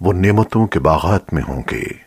وہ نعمتوں کے باغات میں ہوں گے۔